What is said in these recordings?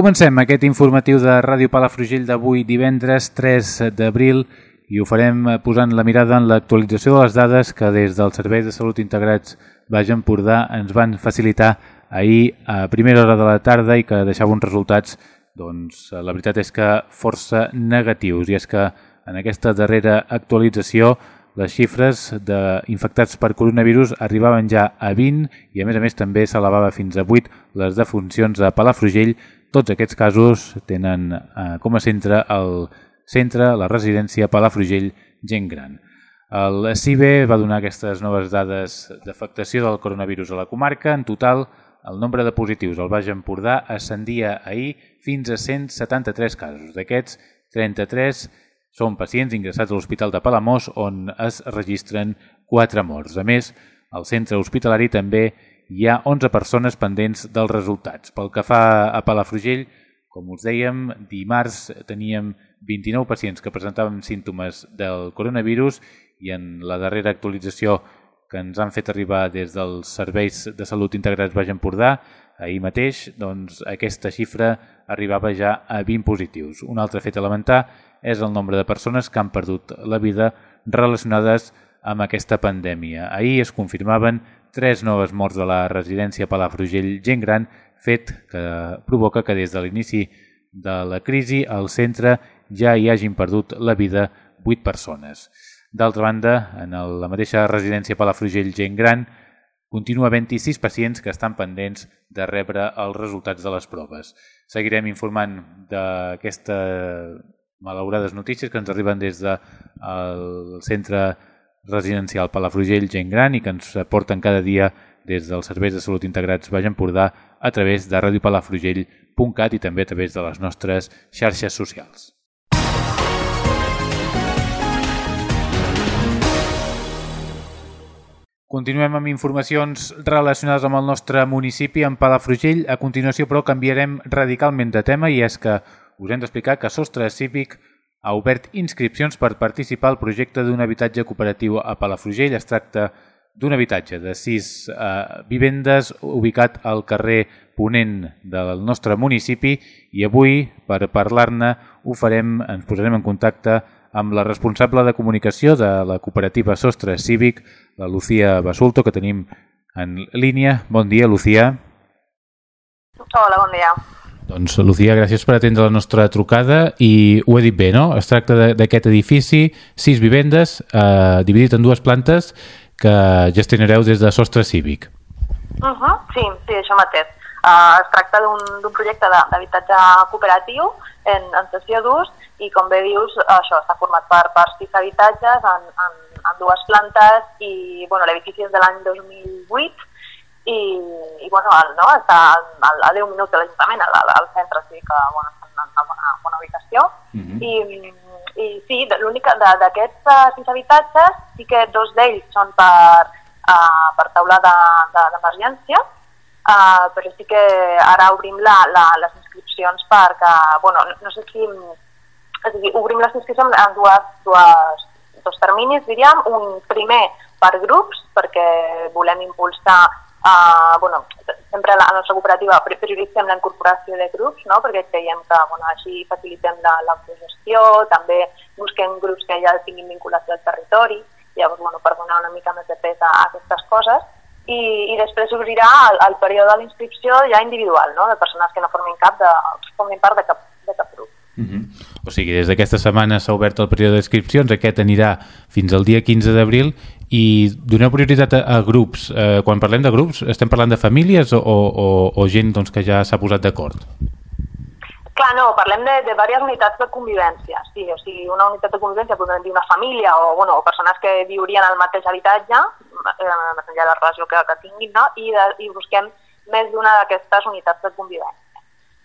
Comencem aquest informatiu de Ràdio Palafrugell d'avui divendres 3 d'abril i ho farem posant la mirada en l'actualització de les dades que des dels Serveis de Salut Integrats Baix Empordà ens van facilitar ahir a primera hora de la tarda i que deixava uns resultats, doncs la veritat és que força negatius. I és que en aquesta darrera actualització les xifres d'infectats per coronavirus arribaven ja a 20 i a més a més també s'elevava fins a 8 les defuncions a Palafrugell tots aquests casos tenen eh, com a centre el centre, la residència Palafrugell Gent Gran. El CIBE va donar aquestes noves dades d'afectació del coronavirus a la comarca. En total, el nombre de positius al Baix Empordà ascendia ahir fins a 173 casos. D'aquests, 33 són pacients ingressats a l'Hospital de Palamós, on es registren 4 morts. A més, al centre hospitalari també hi ha 11 persones pendents dels resultats. Pel que fa a Palafrugell, com us dèiem, dimarts teníem 29 pacients que presentaven símptomes del coronavirus i en la darrera actualització que ens han fet arribar des dels serveis de salut integrats Baix Empordà, ahir mateix, doncs, aquesta xifra arribava ja a 20 positius. Un altre fet a lamentar és el nombre de persones que han perdut la vida relacionades amb aquesta pandèmia. Ahir es confirmaven tres noves morts de la residència Palafrugell Gent Gran, fet que provoca que des de l'inici de la crisi al centre ja hi hagin perdut la vida 8 persones. D'altra banda, en la mateixa residència Palafrugell Gent Gran, continua 26 pacients que estan pendents de rebre els resultats de les proves. Seguirem informant d'aquestes malaurades notícies que ens arriben des del de centre residencial Palafrugell Gent Gran i que ens porten cada dia des dels serveis de salut integrats Baix Empordà a través de radiopalafrugell.cat i també a través de les nostres xarxes socials. Continuem amb informacions relacionades amb el nostre municipi, en Palafrugell. A continuació, però, canviarem radicalment de tema i és que us hem d'explicar que Sostre Cívic ha obert inscripcions per participar al projecte d'un habitatge cooperatiu a Palafrugell. Es tracta d'un habitatge de sis eh, vivendes ubicat al carrer Ponent del nostre municipi i avui, per parlar-ne, ho farem, ens posarem en contacte amb la responsable de comunicació de la cooperativa Sostre Cívic, la Lucía Basulto, que tenim en línia. Bon dia, Lucía. Hola, bon dia. Doncs, Lucía, gràcies per atendre la nostra trucada i ho he dit bé, no? Es tracta d'aquest edifici, sis vivendes, eh, dividit en dues plantes, que gestionareu des de Sostre Cívic. Uh -huh, sí, sí, això mateix. Uh, es tracta d'un projecte d'habitatge cooperatiu en, en sessió d'ús i, com bé dius, això està format per, per sis habitatges en, en, en dues plantes i bueno, l'edifici és de l'any 2008 i, i bueno, el, no, està a, a 10 minuts de l'Ajuntament, al, al centre, sí que bueno, en una bona, bona ubicació. Uh mhm. -huh. I, I sí, l'únic d'aquests uh, sis habitatges, sí que dos d'ells són per, uh, per taula d'emergència, de, de uh, però sí que ara obrim la, la, les inscripcions perquè, bueno, no, no sé si... És a dir, obrim les inscripcions en dues, dues, dos terminis, diríem, un primer per grups, perquè volem impulsar Uh, bueno, sempre a la nostra cooperativa prioritzem la incorporació de grups, no? perquè creiem que bueno, així facilitem l'autogestió, la, també busquem grups que ja tinguin vinculació al territori, llavors bueno, per donar una mica més de pes a, aquestes coses, i, i després s'obrirà el, el període de l'inscripció ja individual, no? de persones que no formin cap de, formin part de cap, de cap grup. Uh -huh. O sigui, des d'aquesta setmana s'ha obert el període d'inscripcions, aquest anirà fins al dia 15 d'abril i doneu prioritat a, a grups. Eh, quan parlem de grups, estem parlant de famílies o, o, o gent doncs, que ja s'ha posat d'acord? Clar, no, parlem de, de diverses unitats de convivència. Sí, o sigui, una unitat de convivència podem dir una família o, bueno, o persones que viurien al mateix habitatge, eh, més enllà de la relació que, que tinguin, no? I, de, i busquem més d'una d'aquestes unitats de convivència.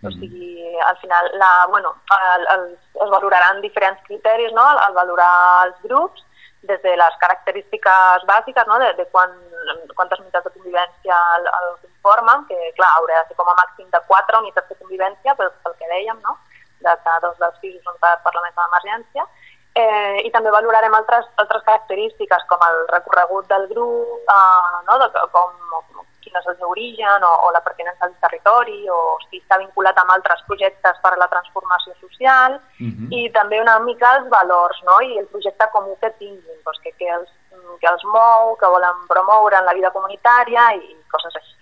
O sigui, al final, la, bueno, el, el, es valoraran diferents criteris, no? Al, al valorar els grups, des de les característiques bàsiques, no? de, de quan, quantes unitats de convivència el, el conformen, que clar, haurà de ser com a màxim de quatre unitats de convivència, pel, pel que dèiem, no? de que dos dels pisos són per, per la mesa d'emergència, eh, i també valorarem altres, altres característiques com el recorregut del grup, eh, no? de, com, quin és el seu origen o, o la pertinença al territori o si està vinculat amb altres projectes per a la transformació social uh Mhm. -huh. i també una mica els valors no? i el projecte comú que tinguin, doncs que, que, els, que els mou, que volen promoure en la vida comunitària i coses així.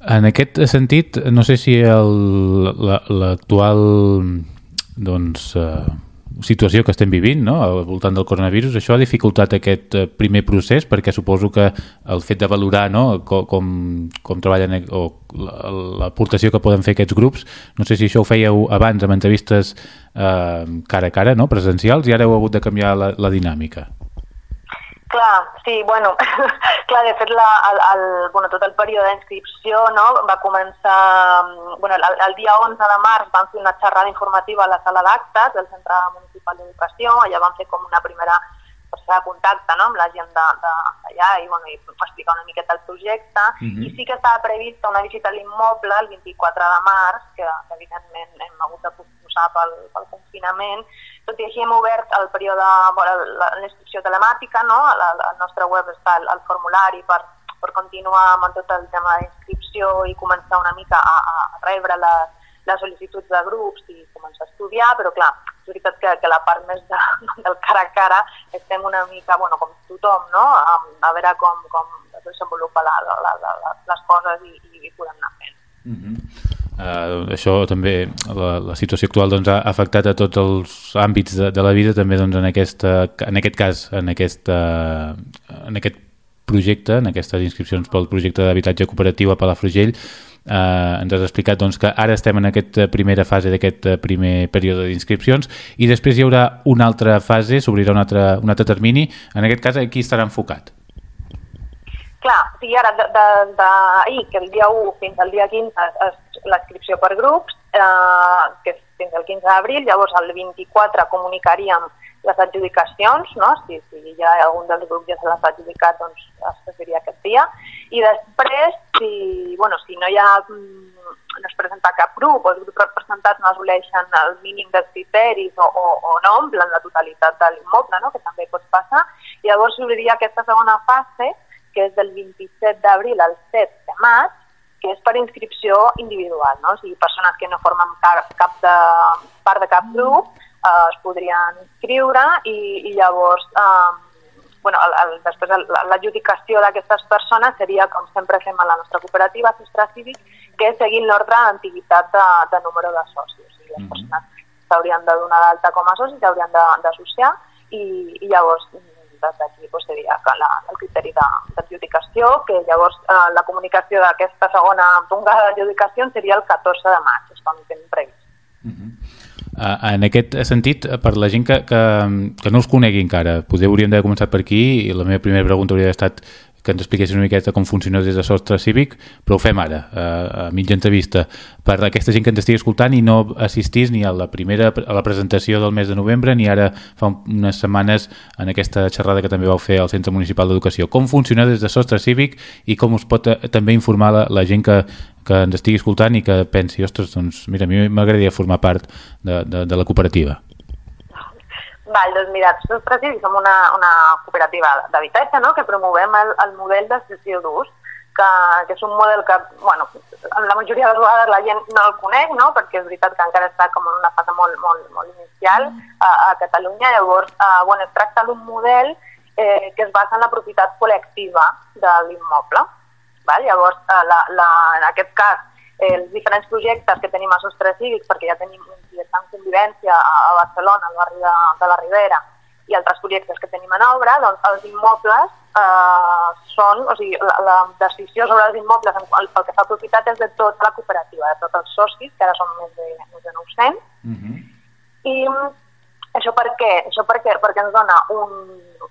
En aquest sentit, no sé si el- la- l'actual doncs, eh, situació que estem vivint no? al voltant del coronavirus, això ha dificultat aquest eh, primer procés perquè suposo que el fet de valorar no? com, com, com treballen o la- l'aportació que poden fer aquests grups, no sé si això ho fèieu abans amb entrevistes eh, cara a cara, no? presencials, i ara heu hagut de canviar la, la dinàmica. Clar, sí, bueno, clar, de fet, la, el, el, bueno, tot el període d'inscripció no, va començar, mm, bueno, el, el dia 11 de març vam fer una xerrada informativa a la sala d'actes del Centre Municipal d'Educació, allà vam fer com una primera persona de contacte no, amb la gent d'allà i, bueno, i explicar una miqueta el projecte. Mhm. I sí que estava prevista una visita a l'immoble el 24 de març, que, que evidentment hem hagut de posposar pel, pel confinament, tot i així hem obert el període, la- l'inscripció telemàtica, no? Al, al nostre web està el, el formulari per, per continuar amb tot el tema d'inscripció i començar una mica a, a rebre les, les sol·licituds de grups i començar a estudiar, però clar, és veritat que, que la part més de, del cara a cara estem una mica, bueno, com tothom, no? A, a veure com, com es desenvolupa la, la, la, la, les coses i, i podem anar fent. Uh, això també, la, la situació actual doncs, ha afectat a tots els àmbits de, de la vida, també doncs, en, aquesta, en aquest cas, en, aquesta, en aquest projecte, en aquestes inscripcions pel projecte d'habitatge cooperatiu a Palafrugell, eh, ens has explicat doncs, que ara estem en aquesta primera fase d'aquest eh, primer període d'inscripcions i després hi haurà una altra fase, s'obrirà un, altre, un altre termini, en aquest cas aquí estarà enfocat. Clar, sigui, ara d'ahir, que el dia 1 fins al dia 15 és, l'inscripció per grups, eh, que és fins al 15 d'abril, llavors el 24 comunicaríem les adjudicacions, no? si, si ha algun dels grups ja se l'ha adjudicat, doncs es faria aquest dia, i després, si, bueno, si no hi ha mm, no es presenta cap grup o els grups representats no assoleixen el mínim dels criteris o, o, o no omplen la totalitat de l'immoble, no? que també pot passar, llavors s'obriria aquesta segona fase, que és del 27 d'abril al 7 de maig, que és per inscripció individual, no? o sigui, persones que no formen cap, cap de, part de cap grup eh, es podrien inscriure i, i llavors eh, bueno, el, el, després l'adjudicació d'aquestes persones seria, com sempre fem a la nostra cooperativa, Sostre Cívic, que és seguint l'ordre d'antiguitat de, de número de socis. O sigui, les Mhm. persones s'haurien de donar d'alta com a socis, s'haurien d'associar i, i llavors mm, des d'aquí doncs, seria que la, el criteri d'adjudicació, que llavors eh, la comunicació d'aquesta segona tongada d'adjudicació seria el 14 de maig, és quan tenim previst. Uh, en aquest sentit, eh, per la gent que, que, que no us conegui encara, potser hauríem d'haver començat per aquí i la meva primera pregunta hauria estat que ens expliquessis una miqueta com funciona des de Sostre Cívic, però ho fem ara, a, mitja entrevista, per aquesta gent que ens estigui escoltant i no assistís ni a la primera a la presentació del mes de novembre ni ara fa un- unes setmanes en aquesta xerrada que també vau fer al Centre Municipal d'Educació. Com funciona des de Sostre Cívic i com us pot eh, també informar la, la gent que, que ens estigui escoltant i que pensi, ostres, doncs mira, a mi m'agradaria formar part de, de, de la cooperativa. Val, doncs mira, nosaltres sí, som una, una cooperativa d'habitatge no? que promovem el, el model de cessió d'ús, que, que és un model que, bueno, la majoria de les vegades la gent no el conec, no? perquè és veritat que encara està com en una fase molt, molt, molt inicial a, a Catalunya, llavors, eh, bueno, es tracta d'un model eh, que es basa en la propietat col·lectiva de l'immoble. Llavors, eh, la, la, en aquest cas, els diferents projectes que tenim a Sostre Cívic, perquè ja tenim un projecte en convivència a, Barcelona, al barri de, de la Ribera, i altres projectes que tenim en obra, doncs els immobles eh, són, o sigui, la, la decisió sobre els immobles en, pel pel que fa a propietat és de tota la cooperativa, de tots els socis, que ara són més de, més de 900, Uh -huh. i això per què? Això perquè, perquè ens dona un,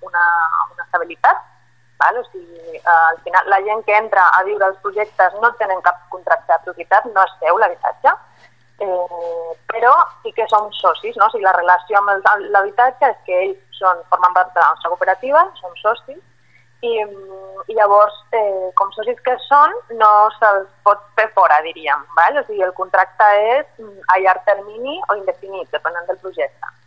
una, una estabilitat, Val? O sigui, al final la gent que entra a viure els projectes no tenen cap contracte de propietat, no es seu l'habitatge, eh, però sí que som socis, no? o sigui, la relació amb l'habitatge és que ells són, formen part de la nostra cooperativa, som socis, i, i llavors, eh, com socis que són, no se'ls pot fer fora, diríem. Val? O sigui, el contracte és mm, a llarg termini o indefinit, depenent del projecte.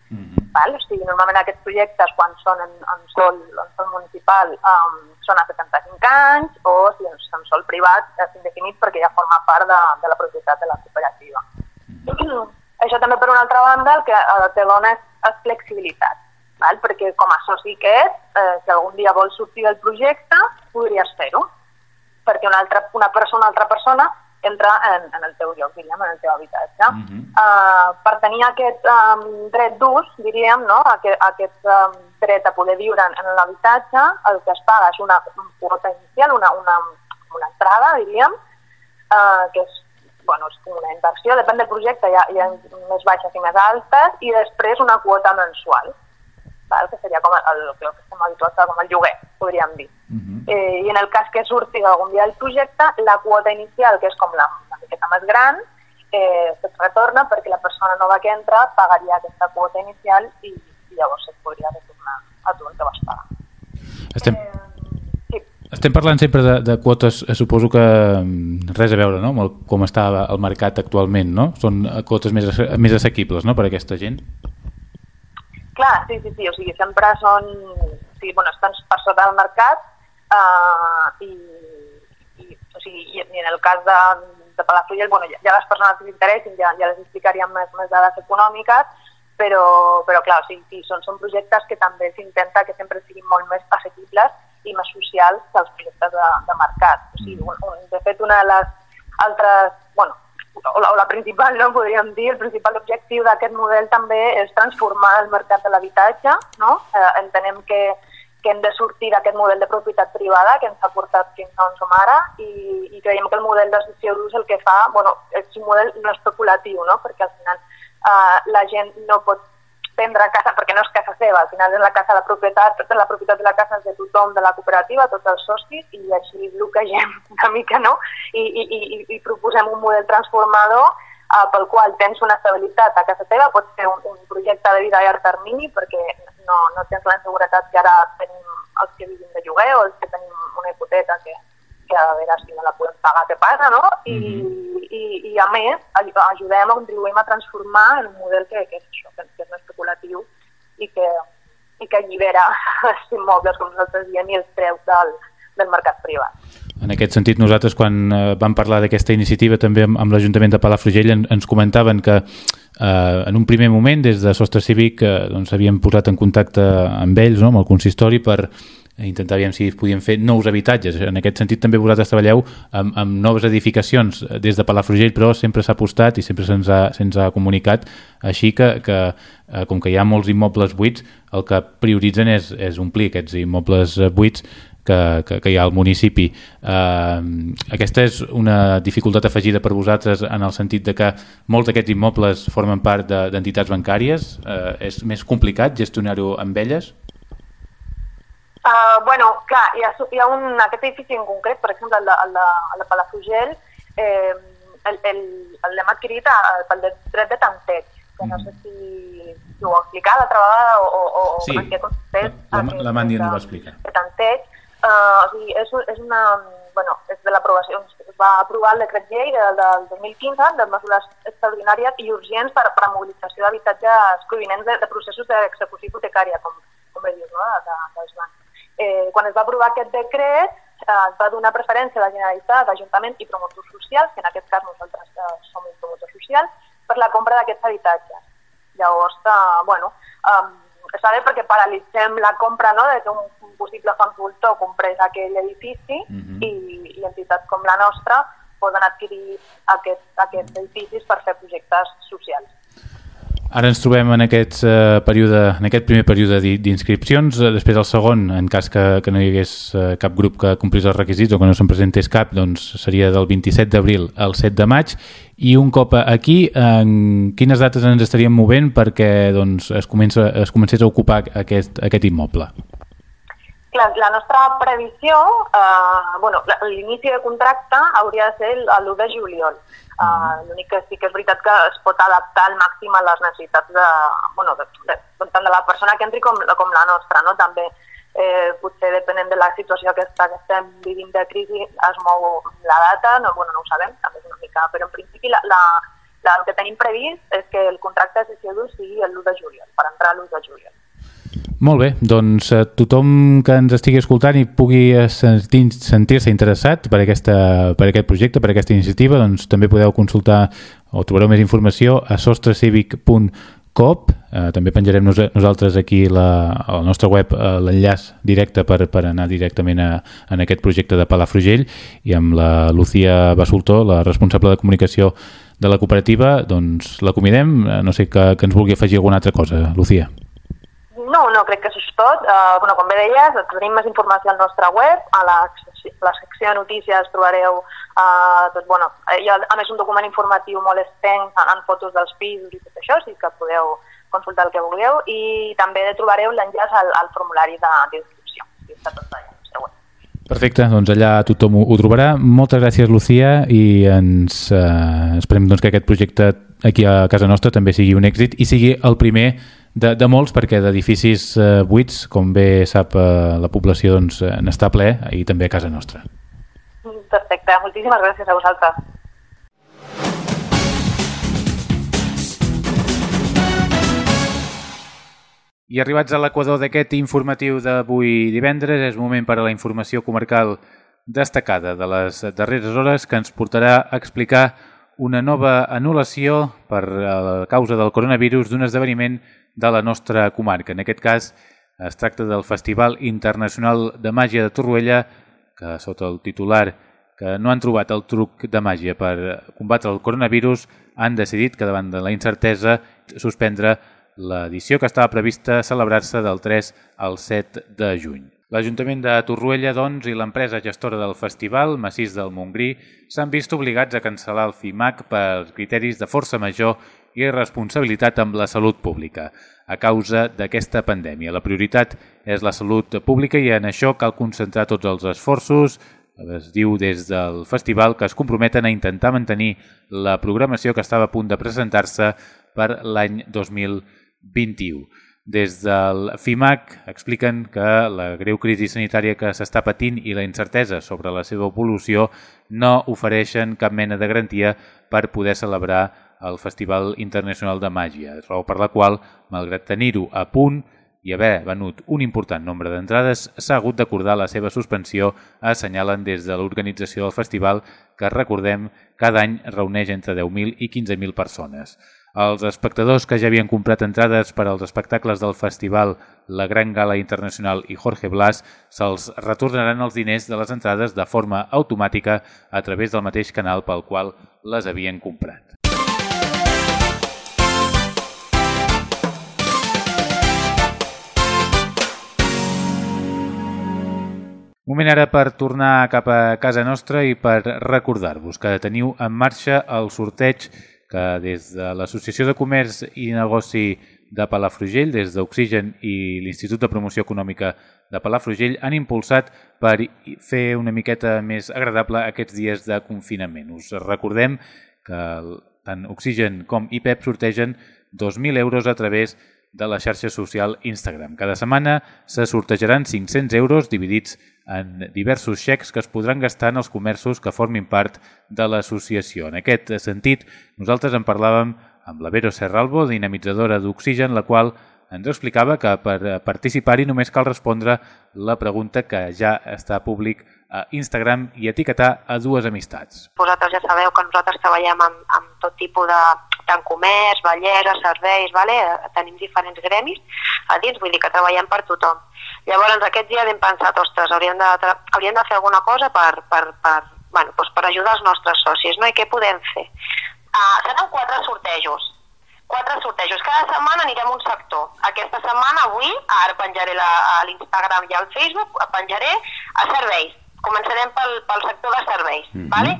Val? O sigui, normalment aquests projectes, quan són en, en, sol, en sol municipal, um, són a 75 anys, o si en sol privat és indefinit perquè ja forma part de, de la propietat de la cooperativa. Això també, per una altra banda, el que eh, te dona és, és flexibilitat, val? perquè com a soci que és, eh, si algun dia vols sortir del projecte, podries fer-ho, perquè una, altra, una persona, una altra persona entra en, en el teu lloc, diríem, en el teu habitatge. Uh -huh. uh, per tenir aquest um, dret d'ús, diríem, no? aquest, aquest um, dret a poder viure en, en l'habitatge, el que es paga és una quota inicial, una, una, una entrada, diríem, uh, que és, bueno, és com una inversió, depèn del projecte, hi ha, hi ha més baixes i més altes, i després una quota mensual val? que seria com el, el, el que estem habituats com el lloguer, podríem dir. Uh -huh. eh, I en el cas que surti algun dia el projecte, la quota inicial, que és com la, la miqueta més gran, eh, es retorna perquè la persona nova que entra pagaria aquesta quota inicial i, i llavors es podria retornar a tu el que vas pagar. Estem... Eh, sí. Estem parlant sempre de, de quotes, eh, suposo que mm, res a veure no? amb el, com està el mercat actualment, no? Són quotes més, més assequibles no? per a aquesta gent? Clar, sí, sí, sí, o sigui, sempre són... Sí, bueno, estan per sota del mercat uh, i, i, o sigui, i, i en el cas de, de Palafrugell, bueno, ja, ja les persones que s'interessin ja, ja les explicaríem més, més dades econòmiques, però, però clar, o sigui, sí, són, són projectes que també s'intenta que sempre siguin molt més assequibles i més socials que els projectes de, de mercat. O sigui, mm. un, un, de fet, una de les altres, bueno, o la, o la principal, no podríem dir, el principal objectiu d'aquest model també és transformar el mercat de l'habitatge. No? Eh, entenem que, que hem de sortir d'aquest model de propietat privada que ens ha portat fins on som ara i, i creiem que el model de sessió d'ús el que fa, bueno, és un model no especulatiu, no? perquè al final eh, la gent no pot prendre casa, perquè no és casa seva, al final és la casa de propietat, la propietat de la casa és de tothom de la cooperativa, tots els socis, i així bloquegem una mica, no? I, i, i, i proposem un model transformador uh, pel qual tens una estabilitat a casa teva, pots fer un, un projecte de vida a llarg termini perquè no, no tens la inseguretat que ara tenim els que vivim de lloguer o els que tenim una hipoteca que, que a veure si no la podem pagar, què passa, no? I, mm -hmm. i, i a més ajudem, contribuïm a transformar el model que, que és això, que, que és no especulatiu i que, i que allibera els immobles, com nosaltres diem, i els treu del, del mercat privat. En aquest sentit, nosaltres quan eh, vam parlar d'aquesta iniciativa també amb, amb l'Ajuntament de Palafrugell en, ens comentaven que eh, en un primer moment des de Sostre Cívic eh, doncs, havíem posat en contacte amb ells, no, amb el consistori, per intentar veure si podien fer nous habitatges. En aquest sentit també vosaltres treballeu amb, amb noves edificacions des de Palafrugell, però sempre s'ha apostat i sempre se'ns ha, se ha comunicat així que, que eh, com que hi ha molts immobles buits, el que prioritzen és, és omplir aquests immobles buits que, que, que hi ha al municipi. Eh, aquesta és una dificultat afegida per vosaltres en el sentit de que molts d'aquests immobles formen part d'entitats de, bancàries. Eh, és més complicat gestionar-ho amb elles? Uh, bueno, clar, hi ha, hi ha un, aquest edifici en concret, per exemple, el de, el de, el de Palafrugell, eh, l'hem adquirit a, pel dret de tanteig, que no sé si, si ho ha explicat l'altra vegada o, o, o sí, en què consisteix. La, la, la Mandy no ho va explicar. De tanteig, uh, o sigui, és, és una, bueno, és de l'aprovació, es va aprovar el decret llei del, del 2015 de mesures extraordinàries i urgents per, per a mobilització d'habitatges provinents de, de processos d'execució hipotecària, com, com bé dius, no? de, de, bancs eh, quan es va aprovar aquest decret, eh, es va donar preferència a la Generalitat, Ajuntament i promotors socials, que en aquest cas nosaltres eh, som els promotors socials, per la compra d'aquests habitatges. Llavors, eh, bueno, eh, està bé perquè paralitzem la compra no, de que un, possible fons voltor comprés aquell edifici uh mhm. -huh. i, i entitats com la nostra poden adquirir aquest, aquests edificis per fer projectes socials. Ara ens trobem en aquest, eh, període, en aquest primer període d'inscripcions, eh, després el segon, en cas que, que no hi hagués eh, cap grup que complís els requisits o que no se'n presentés cap, doncs seria del 27 d'abril al 7 de maig, i un cop aquí, en quines dates ens estaríem movent perquè doncs, es, comença, es comencés a ocupar aquest, aquest immoble? Clar, la nostra previsió, eh, bueno, l'inici de contracte hauria de ser l'1 de juliol. Uh, L'únic que sí que és veritat que es pot adaptar al màxim a les necessitats de, bueno, de, de, tant de la persona que entri com, com la nostra. No? També eh, potser depenent de la situació que, està, que estem vivint de crisi es mou la data, no, bueno, no ho sabem, també és una mica, però en principi la, la, la, el que tenim previst és que el contracte de sessió d'ús sigui l'1 de juliol, per entrar l'1 de juliol. Molt bé, doncs eh, tothom que ens estigui escoltant i pugui sentir-se interessat per, aquesta, per aquest projecte, per aquesta iniciativa, doncs també podeu consultar o trobareu més informació a sostrecivic.com Eh, també penjarem nos nosaltres aquí la, al nostre web eh, l'enllaç directe per, per anar directament a, en aquest projecte de Palafrugell i amb la Lucía Basultó, la responsable de comunicació de la cooperativa, doncs l'acomiadem. Eh, no sé que, que ens vulgui afegir alguna altra cosa, Lucía. No, no, crec que això és tot. Uh, bueno, com bé deies, tenim més informació al nostre web, a la, la secció de notícies trobareu uh, tot, bueno, hi ha a més un document informatiu molt extens en fotos dels pisos i tot això, sí que podeu consultar el que vulgueu i també trobareu l'enllaç al, al formulari d'inscripció, que està tot allà. Perfecte, doncs allà tothom ho, ho trobarà. Moltes gràcies, Lucía, i ens eh, esperem doncs, que aquest projecte aquí a casa nostra també sigui un èxit i sigui el primer de, de molts, perquè d'edificis eh, buits, com bé sap eh, la població, doncs, eh, n'està ple i també a casa nostra. Perfecte, moltíssimes gràcies a vosaltres. I arribats a l'equador d'aquest informatiu d'avui divendres, és moment per a la informació comarcal destacada de les darreres hores que ens portarà a explicar una nova anul·lació per a causa del coronavirus d'un esdeveniment de la nostra comarca. En aquest cas es tracta del Festival Internacional de Màgia de Torroella, que sota el titular que no han trobat el truc de màgia per combatre el coronavirus, han decidit que davant de la incertesa suspendre l'edició que estava prevista celebrar-se del 3 al 7 de juny. L'Ajuntament de Torroella, doncs, i l'empresa gestora del festival, Massís del Montgrí, s'han vist obligats a cancel·lar el FIMAC per criteris de força major i responsabilitat amb la salut pública a causa d'aquesta pandèmia. La prioritat és la salut pública i en això cal concentrar tots els esforços, es diu des del festival, que es comprometen a intentar mantenir la programació que estava a punt de presentar-se per l'any 2021. Des del FIMAC expliquen que la greu crisi sanitària que s'està patint i la incertesa sobre la seva evolució no ofereixen cap mena de garantia per poder celebrar el Festival Internacional de Màgia, raó per la qual, malgrat tenir-ho a punt i haver venut un important nombre d'entrades, s'ha hagut d'acordar la seva suspensió, assenyalen des de l'organització del festival que, recordem, cada any reuneix entre 10.000 i 15.000 persones. Els espectadors que ja havien comprat entrades per als espectacles del festival La Gran Gala Internacional i Jorge Blas se'ls retornaran els diners de les entrades de forma automàtica a través del mateix canal pel qual les havien comprat. Moment ara per tornar cap a casa nostra i per recordar-vos que teniu en marxa el sorteig que des de l'Associació de Comerç i Negoci de Palafrugell, des d'Oxigen i l'Institut de Promoció Econòmica de Palafrugell han impulsat per fer una miqueta més agradable aquests dies de confinament. Us recordem que tant Oxigen com IPEP sortegen 2.000 euros a través de la xarxa social Instagram. Cada setmana se sortejaran 500 euros dividits en diversos xecs que es podran gastar en els comerços que formin part de l'associació. En aquest sentit, nosaltres en parlàvem amb la Vero Serralbo, dinamitzadora d'Oxigen, la qual ens explicava que per participar-hi només cal respondre la pregunta que ja està públic a Instagram i etiquetar a dues amistats. Vosaltres ja sabeu que nosaltres treballem amb, amb tot tipus de tant comerç, bellesa, serveis, vale? tenim diferents gremis a dins, vull dir que treballem per tothom. Llavors, aquests dies hem pensat, ostres, hauríem de, hauríem de fer alguna cosa per, per, per, bueno, doncs per ajudar els nostres socis, no? I què podem fer? Uh, seran quatre sortejos, quatre sortejos. Cada setmana anirem a un sector. Aquesta setmana, avui, ara penjaré la, a l'Instagram i al Facebook, penjaré a serveis. Començarem pel, pel sector de serveis. Mm -hmm. vale?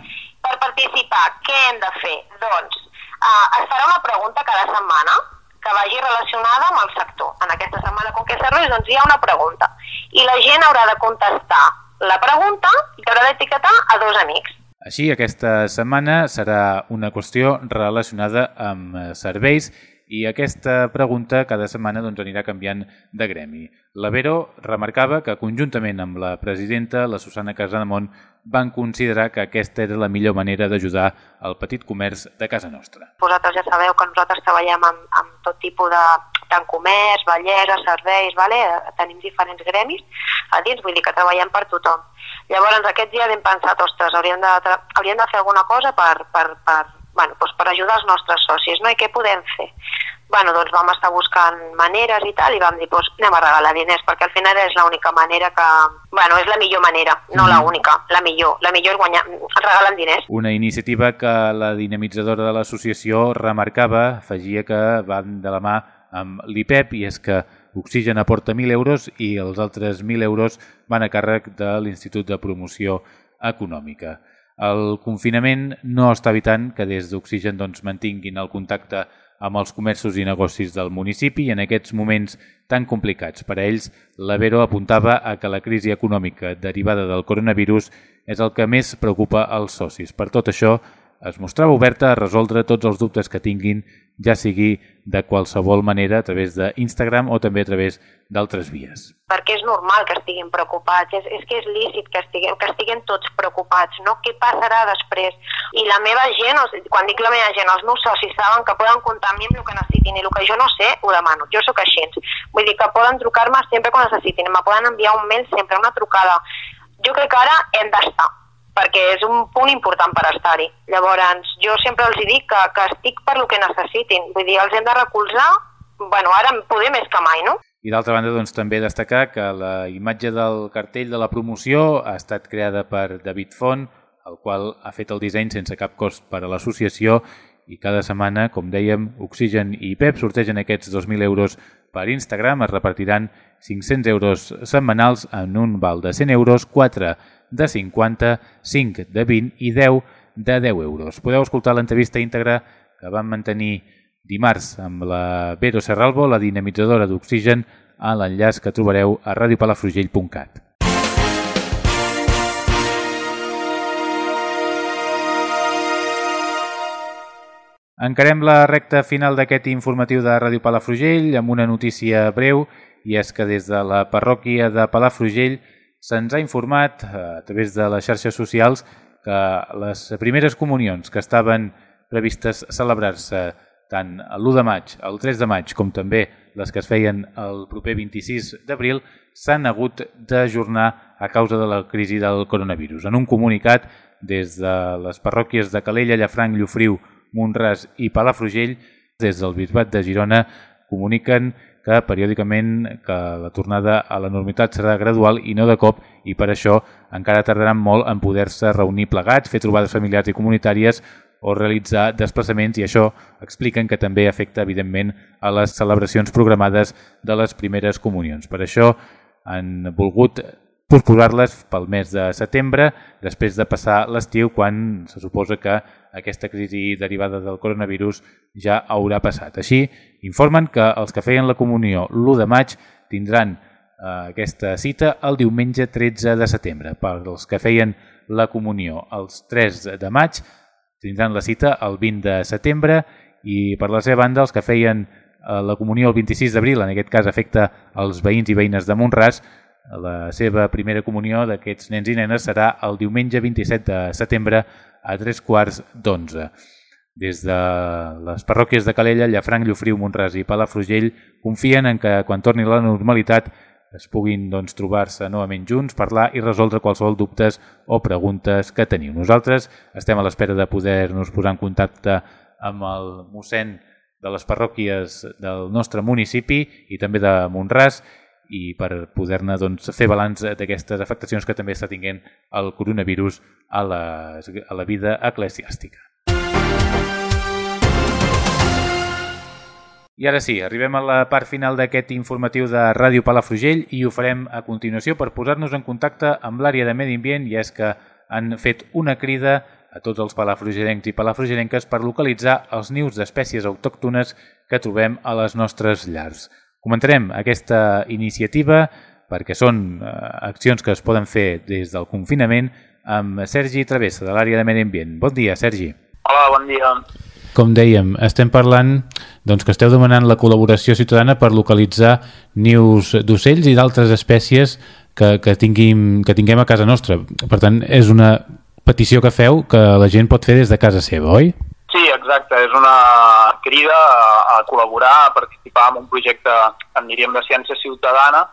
Per participar, què hem de fer? Doncs uh, es farà una pregunta cada setmana que vagi relacionada amb el sector. En aquesta setmana com que serveix, doncs hi ha una pregunta. I la gent haurà de contestar la pregunta i haurà d'etiquetar a dos amics. Així, aquesta setmana serà una qüestió relacionada amb eh, serveis i aquesta pregunta cada setmana doncs, anirà canviant de gremi. La Vero remarcava que conjuntament amb la presidenta, la Susana Casademont, van considerar que aquesta era la millor manera d'ajudar al petit comerç de casa nostra. Vosaltres ja sabeu que nosaltres treballem amb, amb tot tipus de tant comerç, bellesa, serveis, vale? tenim diferents gremis a dins, vull dir que treballem per tothom. Llavors aquests dies hem pensat, ostres, hauríem de, hauríem de fer alguna cosa per, per, per, bueno, doncs per ajudar els nostres socis, no? I què podem fer? bueno, doncs vam estar buscant maneres i tal, i vam dir, doncs anem a regalar diners, perquè al final és l'única manera que... Bueno, és la millor manera, no mm. l'única, la millor. La millor és guanyar, regalen diners. Una iniciativa que la dinamitzadora de l'associació remarcava, afegia que van de la mà amb l'IPEP, i és que Oxigen aporta 1.000 euros i els altres 1.000 euros van a càrrec de l'Institut de Promoció Econòmica. El confinament no està evitant que des d'Oxigen doncs, mantinguin el contacte amb els comerços i negocis del municipi i en aquests moments tan complicats per a ells, la Vero apuntava a que la crisi econòmica derivada del coronavirus és el que més preocupa als socis. Per tot això, es mostrava oberta a resoldre tots els dubtes que tinguin, ja sigui de qualsevol manera a través d'Instagram o també a través d'altres vies. Perquè és normal que estiguin preocupats, és, és que és lícit que estiguem, que estiguem tots preocupats, no? Què passarà després? I la meva gent, quan dic la meva gent, els meus socis saben que poden comptar amb mi amb el que necessitin i el que jo no sé ho demano, jo sóc així. Vull dir que poden trucar-me sempre quan necessitin, me poden enviar un mail sempre, una trucada. Jo crec que ara hem d'estar, perquè és un punt important per estar-hi. Llavors, jo sempre els dic que, que estic per lo que necessitin, vull dir, els hem de recolzar, bueno, ara poder més que mai, no? I d'altra banda, doncs, també destacar que la imatge del cartell de la promoció ha estat creada per David Font, el qual ha fet el disseny sense cap cost per a l'associació i cada setmana, com dèiem, Oxigen i Pep sortegen aquests 2.000 euros per Instagram, es repartiran 500 euros setmanals en un val de 100 euros, 4 de 50, 5 de 20 i 10 de 10 euros. Podeu escoltar l'entrevista íntegra que vam mantenir dimarts amb la Vero Serralbo, la dinamitzadora d'oxigen, a l'enllaç que trobareu a radiopalafrugell.cat. Encarem la recta final d'aquest informatiu de Ràdio Palafrugell amb una notícia breu i és que des de la parròquia de Palafrugell se'ns ha informat eh, a través de les xarxes socials que les primeres comunions que estaven previstes celebrar-se tant l'1 de maig, el 3 de maig, com també les que es feien el proper 26 d'abril, s'han hagut d'ajornar a causa de la crisi del coronavirus. En un comunicat, des de les parròquies de Calella, Llafranc, Llofriu, Montràs i Palafrugell, des del Bisbat de Girona, comuniquen que periòdicament que la tornada a la normalitat serà gradual i no de cop i per això encara tardaran molt en poder-se reunir plegats, fer trobades familiars i comunitàries o realitzar desplaçaments i això expliquen que també afecta evidentment a les celebracions programades de les primeres comunions. Per això han volgut posposar-les pel mes de setembre, després de passar l'estiu, quan se suposa que aquesta crisi derivada del coronavirus ja haurà passat. Així, informen que els que feien la comunió l'1 de maig tindran eh, aquesta cita el diumenge 13 de setembre. Per als que feien la comunió els 3 de maig tindran la cita el 20 de setembre i per la seva banda els que feien eh, la comunió el 26 d'abril, en aquest cas afecta els veïns i veïnes de Montràs, la seva primera comunió d'aquests nens i nenes serà el diumenge 27 de setembre a tres quarts d'onze. Des de les parròquies de Calella, Llafranc, Llofriu, Montràs i Palafrugell confien en que quan torni la normalitat es puguin doncs, trobar-se novament junts, parlar i resoldre qualsevol dubtes o preguntes que teniu. Nosaltres estem a l'espera de poder-nos posar en contacte amb el mossèn de les parròquies del nostre municipi i també de Montràs i per poder-ne doncs, fer balanç d'aquestes afectacions que també està tinguent el coronavirus a la, a la vida eclesiàstica. I ara sí, arribem a la part final d'aquest informatiu de Ràdio Palafrugell i ho farem a continuació per posar-nos en contacte amb l'àrea de Medi Ambient i és que han fet una crida a tots els palafrugerencs i palafrugerenques per localitzar els nius d'espècies autòctones que trobem a les nostres llars. Comentarem aquesta iniciativa perquè són eh, accions que es poden fer des del confinament amb Sergi Travessa, de l'àrea de Medi Ambient. Bon dia, Sergi. Hola, bon dia. Com dèiem, estem parlant doncs, que esteu demanant la col·laboració ciutadana per localitzar nius d'ocells i d'altres espècies que, que, tinguim, que tinguem a casa nostra. Per tant, és una petició que feu que la gent pot fer des de casa seva, oi? Sí, exacte. És una crida a, a col·laborar, a participar en un projecte, en diríem, de ciència ciutadana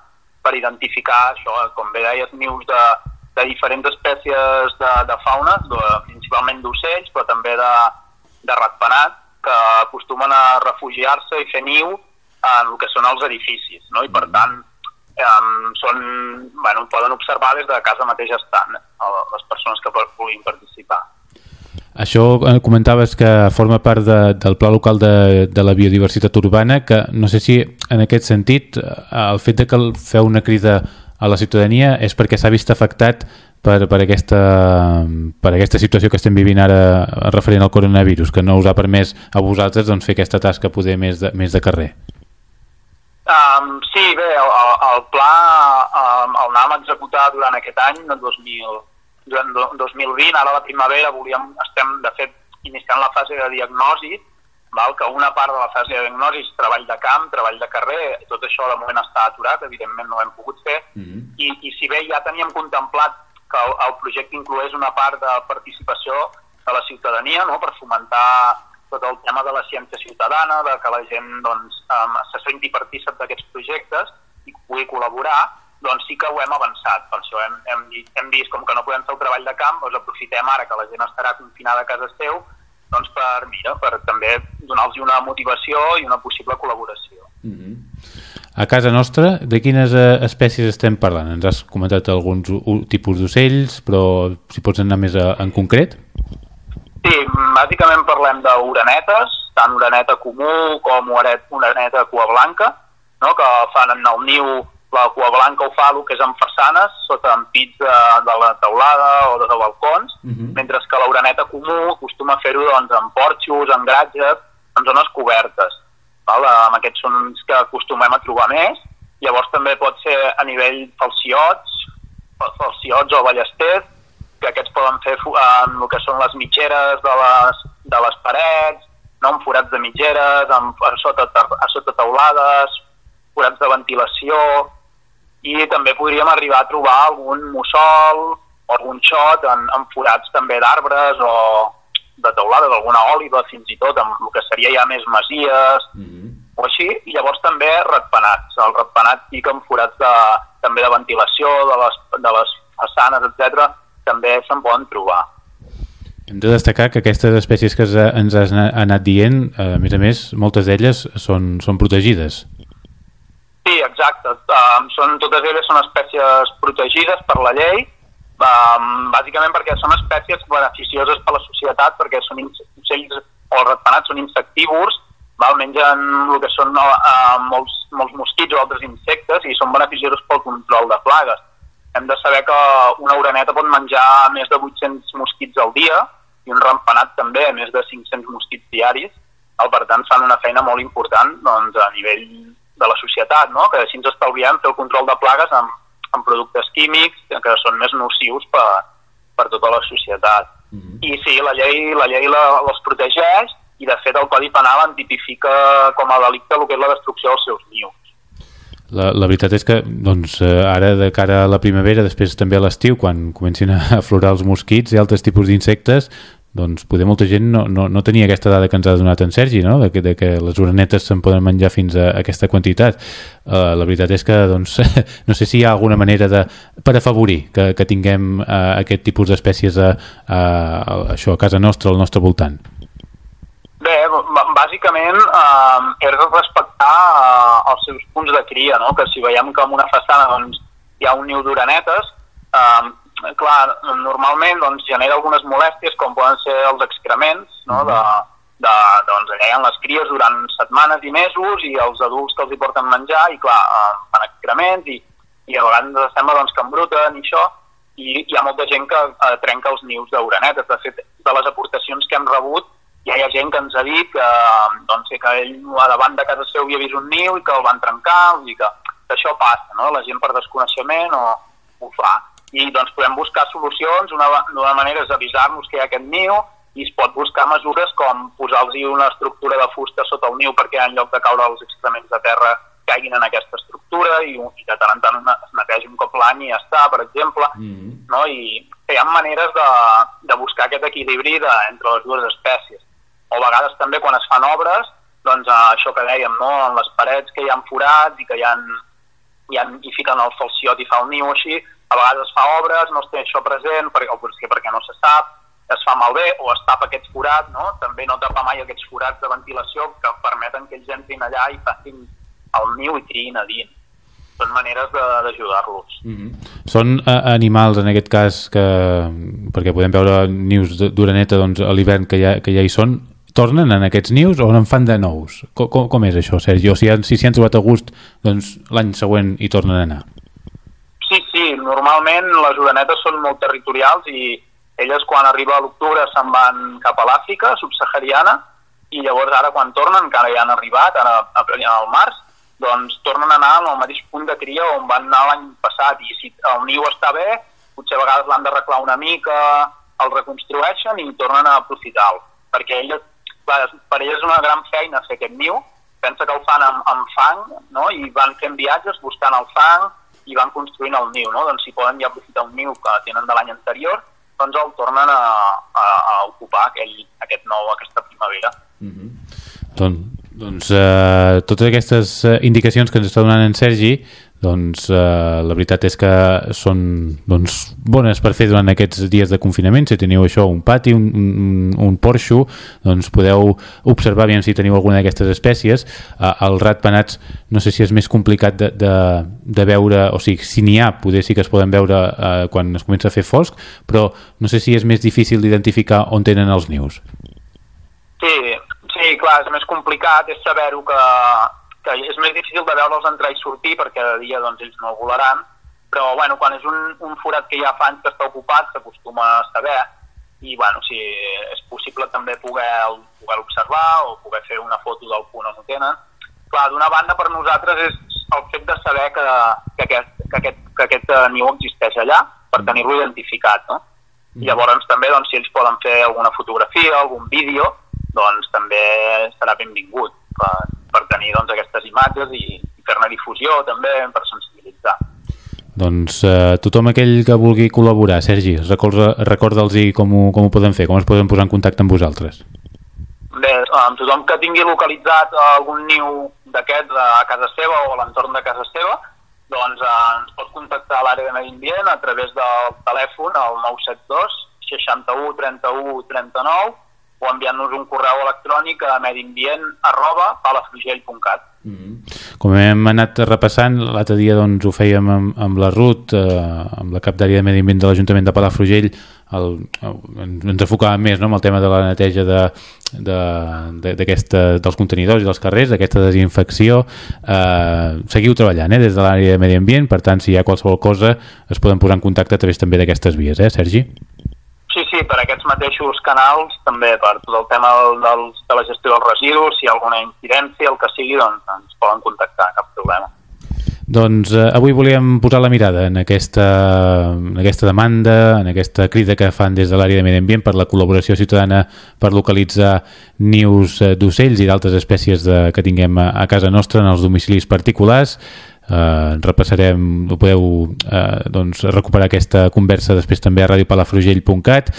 per identificar això, com bé deies, nius de, de diferents espècies de, de fauna, de, principalment d'ocells, però també de, de ratpenat, que acostumen a refugiar-se i fer niu en el que són els edificis, no? i per mm. tant um, són, bueno, poden observar des de casa mateix estan eh, les persones que puguin participar. Això eh, comentaves que forma part de, del Pla Local de, de la Biodiversitat Urbana, que no sé si en aquest sentit eh, el fet de que feu una crida a la ciutadania és perquè s'ha vist afectat per, per, aquesta, per aquesta situació que estem vivint ara referent al coronavirus, que no us ha permès a vosaltres doncs, fer aquesta tasca poder més de, més de carrer. Um, sí, bé, el, el pla um, el anàvem a executar durant aquest any, el 2000, durant 2020, ara a la primavera volíem, estem de fet iniciant la fase de diagnosi, val? que una part de la fase de diagnosi és treball de camp, treball de carrer, tot això de moment està aturat, evidentment no ho hem pogut fer, mm -hmm. i, i si bé ja teníem contemplat que el, el projecte incloés una part de participació de la ciutadania no? per fomentar tot el tema de la ciència ciutadana, de que la gent doncs, um, se senti partícip d'aquests projectes i pugui col·laborar, doncs sí que ho hem avançat. Per això hem, hem, hem vist com que no podem fer el treball de camp, doncs aprofitem ara que la gent estarà confinada a casa seu doncs per, mira, per també donar-los una motivació i una possible col·laboració. Mm -hmm. A casa nostra, de quines eh, espècies estem parlant? Ens has comentat alguns tipus d'ocells, però si pots anar més a, en concret? Sí, bàsicament parlem d'uranetes, tant uraneta comú com uraneta cua blanca, no? que fan en el niu la cua blanca ho fa el que és en façanes, sota ampits de, de la teulada o de, de balcons, uh mhm. -huh. mentre que la uraneta comú acostuma a fer-ho doncs, en porxos, en gratges, en zones cobertes. Val? Amb aquests són els que acostumem a trobar més. Llavors també pot ser a nivell falciots, falciots o ballesters, que aquests poden fer en el que són les mitgeres de les, de les parets, no? amb forats de mitgeres, amb, a, sota, a sota taulades, forats de ventilació, i també podríem arribar a trobar algun mussol o algun xot en, en forats també d'arbres o de teulada, d'alguna òliva, fins i tot amb el que seria ja més masies, mm -hmm. o així, i llavors també ratpenats. El ratpenat pica amb forats de, també de ventilació, de les, de les façanes, etc també se'n poden trobar. Hem de destacar que aquestes espècies que ens has anat dient, a més a més, moltes d'elles són, són protegides. Sí, exacte. Um, són, totes elles són espècies protegides per la llei, um, bàsicament perquè són espècies beneficioses per la societat, perquè són ocells o els ratpenats són insectívors, val? mengen el que són uh, molts, molts mosquits o altres insectes i són beneficiosos pel control de plagues hem de saber que una oreneta pot menjar més de 800 mosquits al dia i un rampanat també, més de 500 mosquits diaris. Per tant, fan una feina molt important doncs, a nivell de la societat, no? que així ens estalviem fer el control de plagues amb, amb productes químics que són més nocius per, per tota la societat. Mm -hmm. I sí, la llei, la llei la, les protegeix i de fet el Codi Penal en tipifica com a delicte el que és la destrucció dels seus nius. La, la veritat és que doncs, eh, ara de cara a la primavera, després també a l'estiu, quan comencin a aflorar els mosquits i altres tipus d'insectes, doncs poder molta gent no, no, no tenia aquesta dada que ens ha donat en Sergi, no? de, que, de que les uranetes se'n poden menjar fins a aquesta quantitat. Uh, la veritat és que doncs, no sé si hi ha alguna manera de, per afavorir que, que tinguem uh, aquest tipus d'espècies a, a, a, això, a casa nostra, al nostre voltant. Bé, bàsicament eh, és respectar eh, els seus punts de cria, no? que si veiem que en una façana doncs, hi ha un niu d'uranetes, eh, clar, normalment doncs, genera algunes molèsties com poden ser els excrements no? de, de, doncs, allà hi ha les cries durant setmanes i mesos i els adults que els hi porten menjar i clar, eh, fan excrements i, i a vegades sembla doncs, que embruten i això i hi ha molta gent que eh, trenca els nius d'uranetes. De fet, de les aportacions que hem rebut, ja hi ha gent que ens ha dit que, doncs, que ell a davant de casa seu havia vist un niu i que el van trencar, vull dir que, que això passa, no? la gent per desconeixement o ho fa. I doncs podem buscar solucions, una, una manera és avisar-nos que hi ha aquest niu i es pot buscar mesures com posar-los una estructura de fusta sota el niu perquè en lloc de caure els excrements de terra caiguin en aquesta estructura i, i de tant en tant es netegi un cop l'any i ja està, per exemple, mm -hmm. no? i hi ha maneres de, de buscar aquest equilibri de, entre les dues espècies. O a vegades també quan es fan obres, doncs eh, això que dèiem, no? en les parets que hi ha forats i que hi ha, hi, ha, hi fiquen el falciot i fa el niu així, a vegades es fa obres, no es té això present, perquè, o potser perquè no se sap, es fa malbé o es tapa aquests forats, no? també no tapa mai aquests forats de ventilació que permeten que ells entrin allà i facin el niu i triïn a dins. Són maneres d'ajudar-los. Mm -hmm. Són uh, animals, en aquest cas, que perquè podem veure nius d'oreneta doncs, a l'hivern que, ja, que ja hi són, tornen en aquests nius o en fan de nous? Com, com, com és això, Sergi? O si s'hi si han trobat a gust, doncs l'any següent hi tornen a anar? Sí, sí, normalment les orenetes són molt territorials i elles quan arriba a l'octubre se'n van cap a l'Àfrica subsahariana i llavors ara quan tornen, encara ja han arribat, ara al març, doncs tornen a anar al mateix punt de cria on van anar l'any passat. I si el niu està bé, potser a vegades l'han d'arreglar una mica, el reconstrueixen i tornen a aprofitar-lo, perquè elles, clar, per elles és una gran feina fer aquest niu, pensa que el fan amb, amb fang no? i van fent viatges buscant el fang i van construint el niu, no? doncs si poden ja aprofitar un niu que tenen de l'any anterior, doncs el tornen a, a, a ocupar aquell, aquest nou, aquesta primavera. Mm -hmm. Doncs doncs eh, totes aquestes eh, indicacions que ens està donant en Sergi doncs eh, la veritat és que són doncs, bones per fer durant aquests dies de confinament, si teniu això, un pati, un, un, un porxo, doncs podeu observar bien si teniu alguna d'aquestes espècies. Eh, els ratpenats no sé si és més complicat de, de, de veure, o sigui, si n'hi ha, poder sí que es poden veure eh, quan es comença a fer fosc, però no sé si és més difícil d'identificar on tenen els nius. Sí, Sí, clar, és més complicat, és saber-ho que és més difícil de veure'ls entrar i sortir perquè de dia doncs, ells no volaran, però bueno, quan és un, un forat que ja fa anys que està ocupat s'acostuma a saber i bueno, si és possible també poder, poder observar o poder fer una foto del punt on ho tenen. Clar, d'una banda per nosaltres és el fet de saber que, que, aquest, que, aquest, que aquest niu existeix allà per tenir-lo identificat, no? I llavors també doncs, si ells poden fer alguna fotografia, algun vídeo, doncs també serà benvingut per tenir doncs, aquestes imatges i, i fer-ne difusió també per sensibilitzar. Doncs eh, tothom aquell que vulgui col·laborar, Sergi, recorda'ls recorda com, ho, com ho poden fer, com es poden posar en contacte amb vosaltres. Bé, amb tothom que tingui localitzat algun niu d'aquests a casa seva o a l'entorn de casa seva, doncs eh, ens pot contactar a l'àrea de medi ambient a través del telèfon al 972 61 31 39 o enviant-nos un correu electrònic a mediambient arroba palafrugell.cat. Mm -hmm. Com hem anat repassant, l'altre dia doncs, ho fèiem amb, amb la Ruth, eh, amb la cap d'àrea de Medi Ambient de l'Ajuntament de Palafrugell, el, ens enfocàvem més no, amb el tema de la neteja de, de, de, dels contenidors i dels carrers, d'aquesta desinfecció. Eh, seguiu treballant eh, des de l'àrea de Medi Ambient, per tant, si hi ha qualsevol cosa, es poden posar en contacte a través també d'aquestes vies, eh, Sergi? Sí, sí, per aquests mateixos canals, també per tot el tema del, del, de la gestió dels residus, si hi ha alguna incidència, el que sigui, doncs ens poden contactar, cap problema. Doncs eh, avui volíem posar la mirada en aquesta, en aquesta demanda, en aquesta crida que fan des de l'àrea de Medi Ambient per la col·laboració ciutadana per localitzar nius d'ocells i d'altres espècies de, que tinguem a, a casa nostra en els domicilis particulars eh, repassarem, podeu eh, doncs, recuperar aquesta conversa després també a radiopalafrugell.cat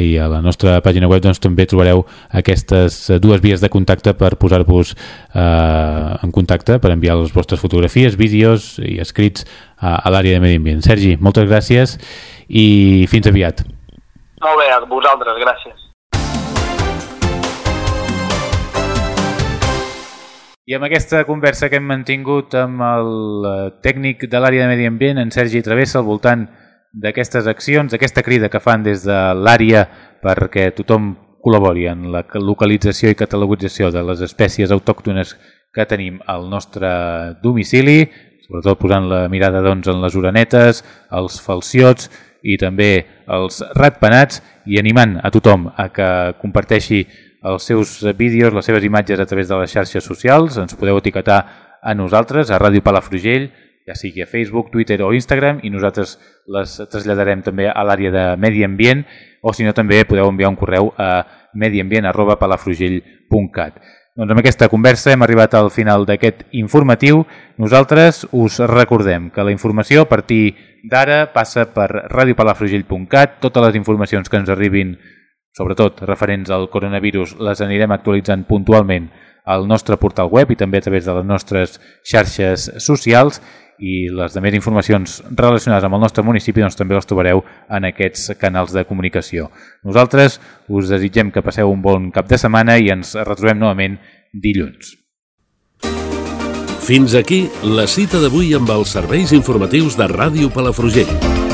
i a la nostra pàgina web doncs, també trobareu aquestes dues vies de contacte per posar-vos eh, en contacte, per enviar les vostres fotografies, vídeos i escrits a, a l'àrea de Medi Ambient. Sergi, moltes gràcies i fins aviat. Molt bé, a vosaltres, gràcies. I amb aquesta conversa que hem mantingut amb el eh, tècnic de l'àrea de Medi Ambient, en Sergi Travessa, al voltant d'aquestes accions, d'aquesta crida que fan des de l'àrea perquè tothom col·labori en la localització i catalogització de les espècies autòctones que tenim al nostre domicili, sobretot posant la mirada doncs, en les uranetes, els falciots i també els ratpenats i animant a tothom a que comparteixi els seus vídeos, les seves imatges a través de les xarxes socials. Ens podeu etiquetar a nosaltres, a Ràdio Palafrugell, ja sigui a Facebook, Twitter o Instagram, i nosaltres les traslladarem també a l'àrea de Medi Ambient, o si no també podeu enviar un correu a mediambient.palafrugell.cat. Doncs amb aquesta conversa hem arribat al final d'aquest informatiu. Nosaltres us recordem que la informació a partir d'ara passa per radiopalafrugell.cat. Totes les informacions que ens arribin, sobretot referents al coronavirus, les anirem actualitzant puntualment al nostre portal web i també a través de les nostres xarxes socials i les de més informacions relacionades amb el nostre municipi doncs, també les trobareu en aquests canals de comunicació. Nosaltres us desitgem que passeu un bon cap de setmana i ens retrobem novament dilluns. Fins aquí la cita d'avui amb els serveis informatius de Ràdio Palafrugell.